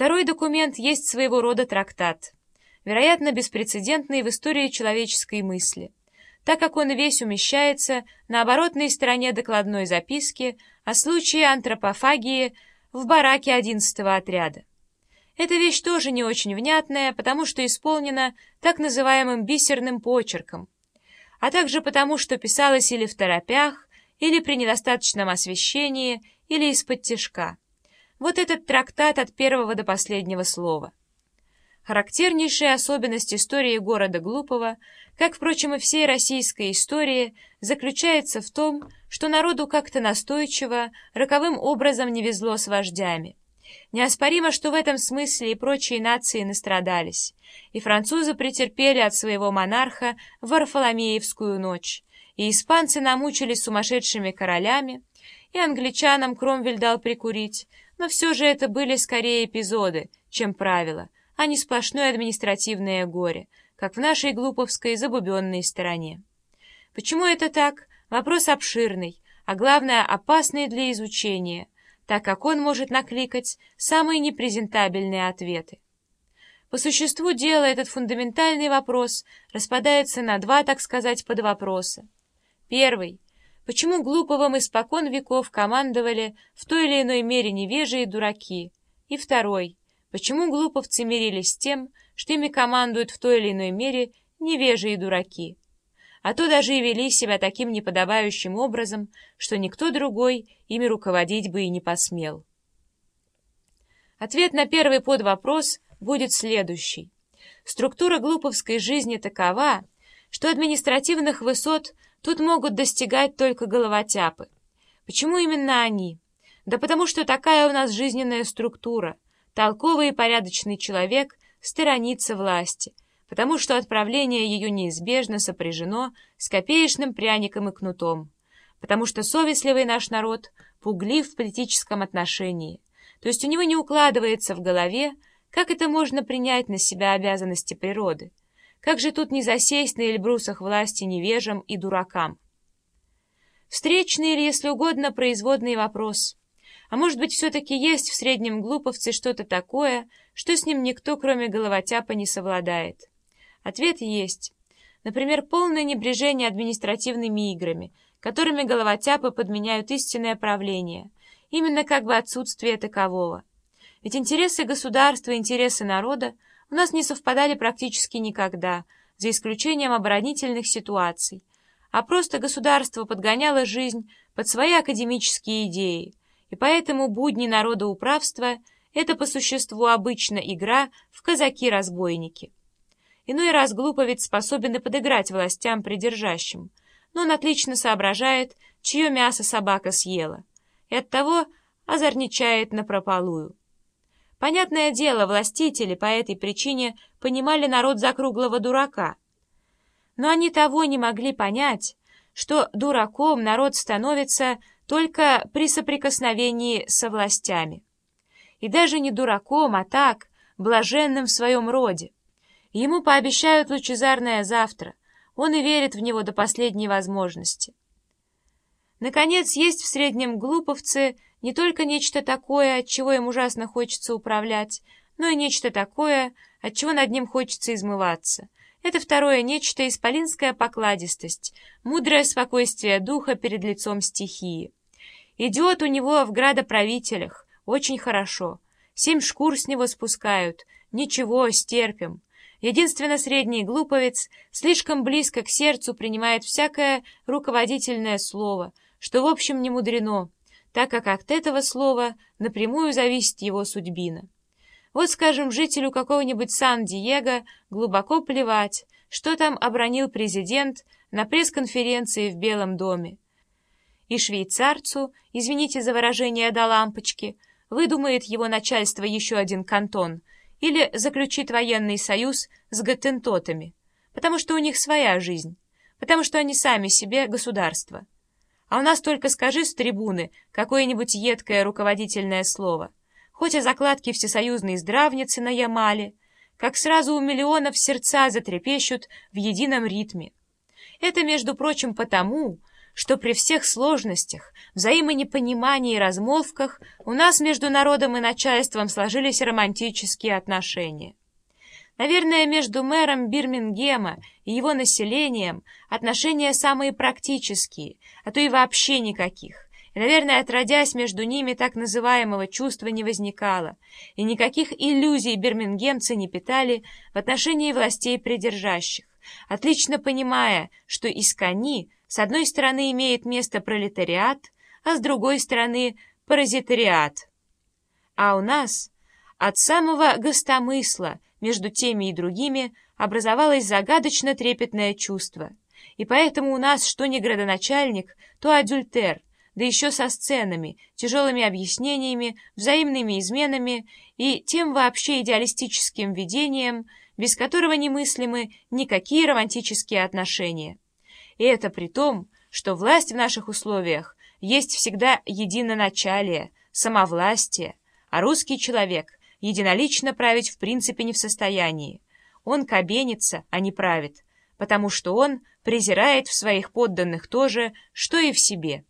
Второй документ есть своего рода трактат, вероятно, беспрецедентный в истории человеческой мысли, так как он весь умещается на оборотной стороне докладной записки о случае антропофагии в бараке 11-го отряда. Эта вещь тоже не очень внятная, потому что исполнена так называемым бисерным почерком, а также потому, что писалась или в торопях, или при недостаточном освещении, или из-под тишка. Вот этот трактат от первого до последнего слова. Характернейшая особенность истории города Глупого, как, впрочем, и всей российской истории, заключается в том, что народу как-то настойчиво, роковым образом не везло с вождями. Неоспоримо, что в этом смысле и прочие нации настрадались, и французы претерпели от своего монарха Варфоломеевскую ночь, и испанцы намучились сумасшедшими королями, и англичанам Кромвель дал прикурить, но все же это были скорее эпизоды, чем правила, а не сплошное административное горе, как в нашей глуповской забубенной стороне. Почему это так? Вопрос обширный, а главное опасный для изучения, так как он может накликать самые непрезентабельные ответы. По существу дела этот фундаментальный вопрос распадается на два, так сказать, подвопроса. Первый — Почему Глуповым испокон веков командовали в той или иной мере невежие дураки? И второй. Почему глуповцы мирились с тем, что ими командуют в той или иной мере невежие дураки? А то даже и вели себя таким неподобающим образом, что никто другой ими руководить бы и не посмел. Ответ на первый подвопрос будет следующий. Структура глуповской жизни такова, что административных высот – Тут могут достигать только головотяпы. Почему именно они? Да потому что такая у нас жизненная структура. Толковый и порядочный человек сторонится власти, потому что отправление ее неизбежно сопряжено с копеечным пряником и кнутом, потому что совестливый наш народ пуглив в политическом отношении, то есть у него не укладывается в голове, как это можно принять на себя обязанности природы. Как же тут не засесть на эльбрусах власти невежам и дуракам? Встречный или, если угодно, производный вопрос. А может быть, все-таки есть в среднем глуповце что-то такое, что с ним никто, кроме головотяпа, не совладает? Ответ есть. Например, полное небрежение административными играми, которыми головотяпы подменяют истинное правление, именно как бы отсутствие такового. Ведь интересы государства интересы народа – у нас не совпадали практически никогда, за исключением оборонительных ситуаций, а просто государство подгоняло жизнь под свои академические идеи, и поэтому будни народоуправства — это по существу обычно игра в казаки-разбойники. Иной раз глуповец способен и подыграть властям придержащим, но он отлично соображает, чье мясо собака съела, и оттого озорничает напропалую. Понятное дело, властители по этой причине понимали народ за круглого дурака. Но они того не могли понять, что дураком народ становится только при соприкосновении со властями. И даже не дураком, а так, блаженным в своем роде. Ему пообещают лучезарное завтра, он и верит в него до последней возможности. Наконец, есть в среднем глуповцы не только нечто такое, от чего им ужасно хочется управлять, но и нечто такое, от чего над ним хочется измываться. Это второе нечто — исполинская покладистость, мудрое спокойствие духа перед лицом стихии. Идет у него в градоправителях, очень хорошо. Семь шкур с него спускают, ничего, стерпим. Единственно средний глуповец слишком близко к сердцу принимает всякое руководительное слово, что в общем не мудрено — так как от этого слова напрямую зависит его судьбина. Вот, скажем, жителю какого-нибудь Сан-Диего глубоко плевать, что там обронил президент на пресс-конференции в Белом доме. И швейцарцу, извините за выражение до лампочки, выдумает его начальство еще один кантон или заключит военный союз с гаттентотами, потому что у них своя жизнь, потому что они сами себе государство. А у нас только скажи с трибуны какое-нибудь едкое руководительное слово, хоть о закладке всесоюзной здравницы на Ямале, как сразу у миллионов сердца затрепещут в едином ритме. Это, между прочим, потому, что при всех сложностях, взаимонепонимании и размолвках у нас между народом и начальством сложились романтические отношения. Наверное, между мэром Бирмингема и его населением отношения самые практические, а то и вообще никаких. И, наверное, отродясь между ними так называемого чувства не возникало, и никаких иллюзий бирмингемцы не питали в отношении властей придержащих, отлично понимая, что из кони с одной стороны имеет место пролетариат, а с другой стороны паразитариат. А у нас от самого гостомысла между теми и другими образовалось загадочно трепетное чувство, и поэтому у нас что не градоначальник, то адюльтер, да еще со сценами, тяжелыми объяснениями, взаимными изменами и тем вообще идеалистическим видением, без которого немыслимы никакие романтические отношения. И это при том, что власть в наших условиях есть всегда единоначалие, самовластие, а русский человек единолично править в принципе не в состоянии. Он кабенится, а не правит, потому что он презирает в своих подданных то же, что и в себе.